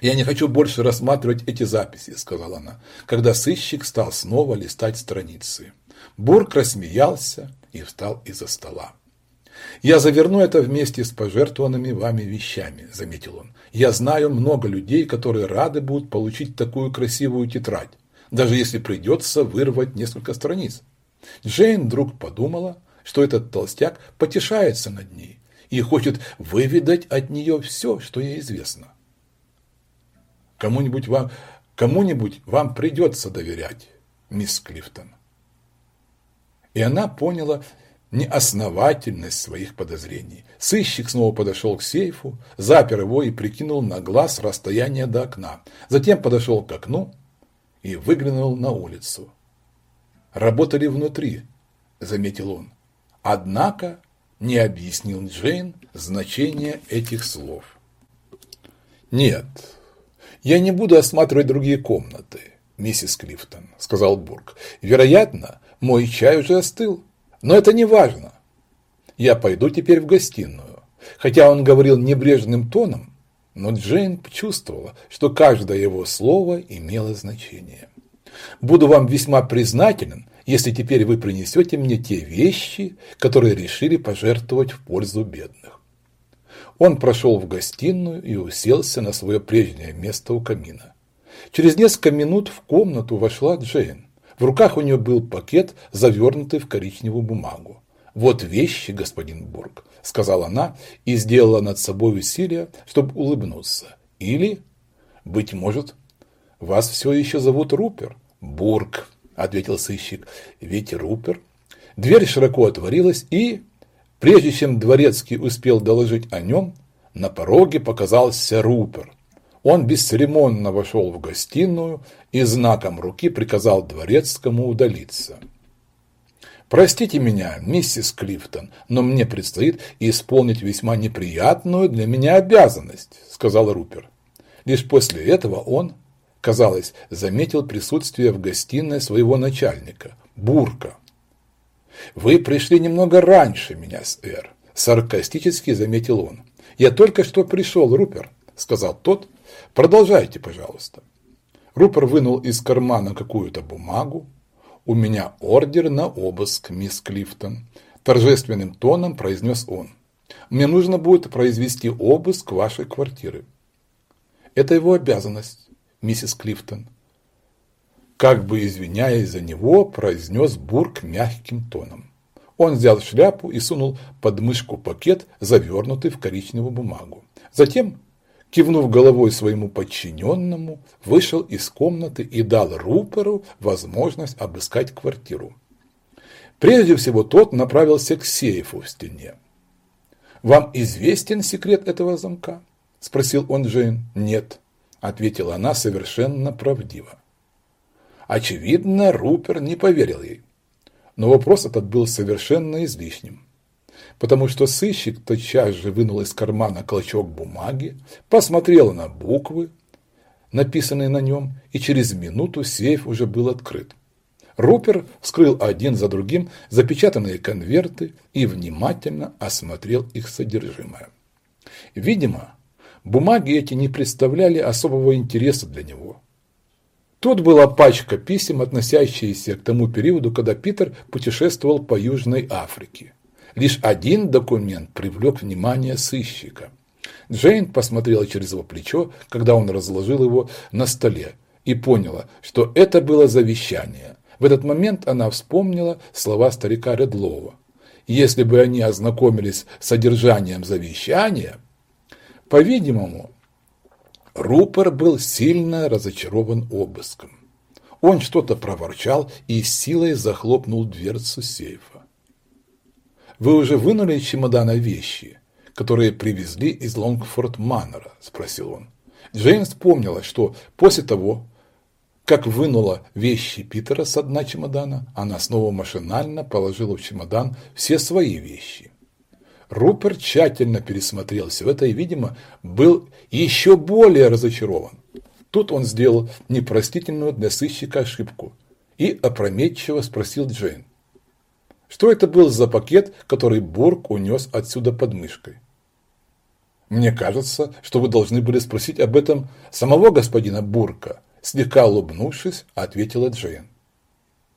«Я не хочу больше рассматривать эти записи», – сказала она, когда сыщик стал снова листать страницы. Бурк рассмеялся и встал из-за стола. «Я заверну это вместе с пожертвованными вами вещами», – заметил он. «Я знаю много людей, которые рады будут получить такую красивую тетрадь, даже если придется вырвать несколько страниц». Джейн вдруг подумала, что этот толстяк потешается над ней и хочет выведать от нее все, что ей известно. Кому-нибудь вам, кому-нибудь вам придется доверять, мисс Клифтон. И она поняла неосновательность своих подозрений. Сыщик снова подошел к сейфу, запер его и прикинул на глаз расстояние до окна. Затем подошел к окну и выглянул на улицу. «Работали внутри», – заметил он. Однако не объяснил Джейн значение этих слов. «Нет, я не буду осматривать другие комнаты, миссис Клифтон», – сказал Бург. «Вероятно, мой чай уже остыл, но это не важно. Я пойду теперь в гостиную». Хотя он говорил небрежным тоном, но Джейн почувствовала, что каждое его слово имело значение. «Буду вам весьма признателен, если теперь вы принесете мне те вещи, которые решили пожертвовать в пользу бедных. Он прошел в гостиную и уселся на свое прежнее место у камина. Через несколько минут в комнату вошла Джейн. В руках у нее был пакет, завернутый в коричневую бумагу. «Вот вещи, господин Бург», – сказала она и сделала над собой усилие, чтобы улыбнуться. «Или, быть может, вас все еще зовут Рупер?» «Бург», – ответил сыщик. «Ведь Рупер». Дверь широко отворилась, и, прежде чем Дворецкий успел доложить о нем, на пороге показался Рупер. Он бесцеремонно вошел в гостиную и знаком руки приказал Дворецкому удалиться. «Простите меня, миссис Клифтон, но мне предстоит исполнить весьма неприятную для меня обязанность», – сказал Рупер. Лишь после этого он казалось, заметил присутствие в гостиной своего начальника, Бурка. «Вы пришли немного раньше меня, сэр», – саркастически заметил он. «Я только что пришел, Рупер», – сказал тот. «Продолжайте, пожалуйста». Рупер вынул из кармана какую-то бумагу. «У меня ордер на обыск, мисс Клифтон», – торжественным тоном произнес он. «Мне нужно будет произвести обыск вашей квартиры». «Это его обязанность», миссис Клифтон. Как бы извиняясь за него, произнес Бург мягким тоном. Он взял шляпу и сунул под мышку пакет, завернутый в коричневую бумагу. Затем, кивнув головой своему подчиненному, вышел из комнаты и дал Руперу возможность обыскать квартиру. Прежде всего тот направился к сейфу в стене. «Вам известен секрет этого замка?» – спросил он Джейн. «Нет», ответила она совершенно правдиво. Очевидно, Рупер не поверил ей. Но вопрос этот был совершенно излишним, потому что сыщик тотчас же вынул из кармана клочок бумаги, посмотрел на буквы, написанные на нем, и через минуту сейф уже был открыт. Рупер вскрыл один за другим запечатанные конверты и внимательно осмотрел их содержимое. Видимо, Бумаги эти не представляли особого интереса для него. Тут была пачка писем, относящиеся к тому периоду, когда Питер путешествовал по Южной Африке. Лишь один документ привлек внимание сыщика. Джейн посмотрела через его плечо, когда он разложил его на столе, и поняла, что это было завещание. В этот момент она вспомнила слова старика Редлова. Если бы они ознакомились с содержанием завещания, по-видимому, Рупер был сильно разочарован обыском. Он что-то проворчал и силой захлопнул дверцу сейфа. «Вы уже вынули из чемодана вещи, которые привезли из Лонгфорд Маннера?» – спросил он. Джейн вспомнила, что после того, как вынула вещи Питера с дна чемодана, она снова машинально положила в чемодан все свои вещи. Руперт тщательно пересмотрел все это и, видимо, был еще более разочарован. Тут он сделал непростительную для сыщика ошибку и опрометчиво спросил Джейн. Что это был за пакет, который Бург унес отсюда под мышкой? Мне кажется, что вы должны были спросить об этом самого господина Бурка, слегка улыбнувшись, ответила Джейн.